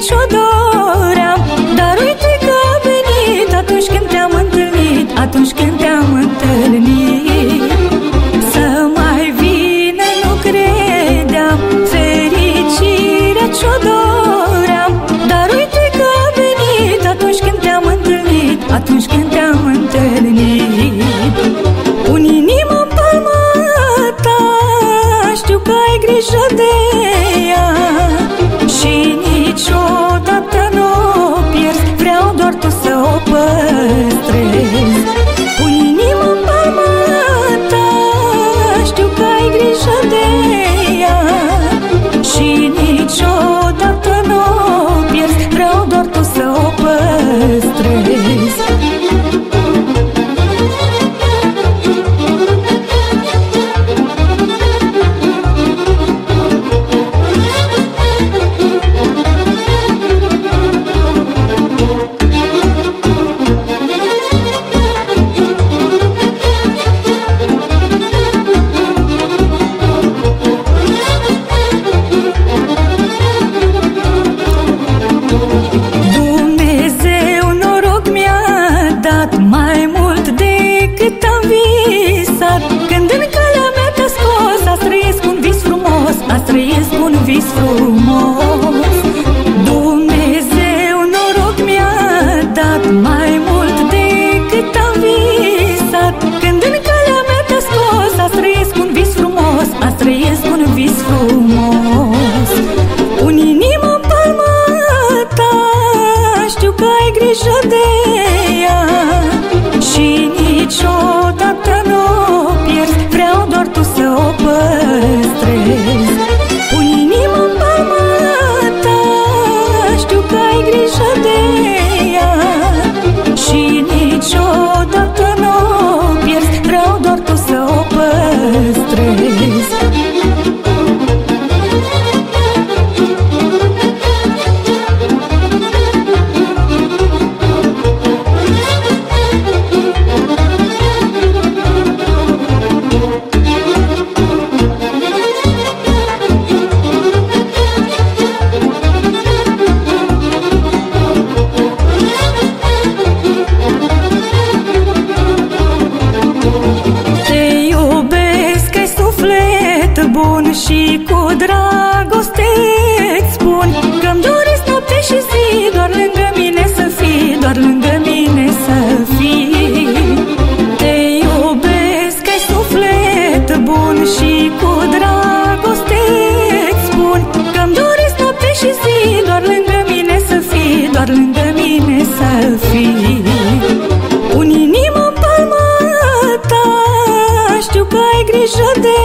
nici o Dar uite că a venit atunci când te-am întâlnit Atunci când 一皱 igreja dele. bun și cu dragoste îți spun Că-mi doresc noapte și zi Doar lângă mine să fii Doar lângă mine să fii. Te iubesc, ai suflet bun și cu dragoste îți spun Că-mi doresc noapte și zi Doar lângă mine să fii Doar lângă mine să fii. Pun inima în palma ta Știu că ai grijă de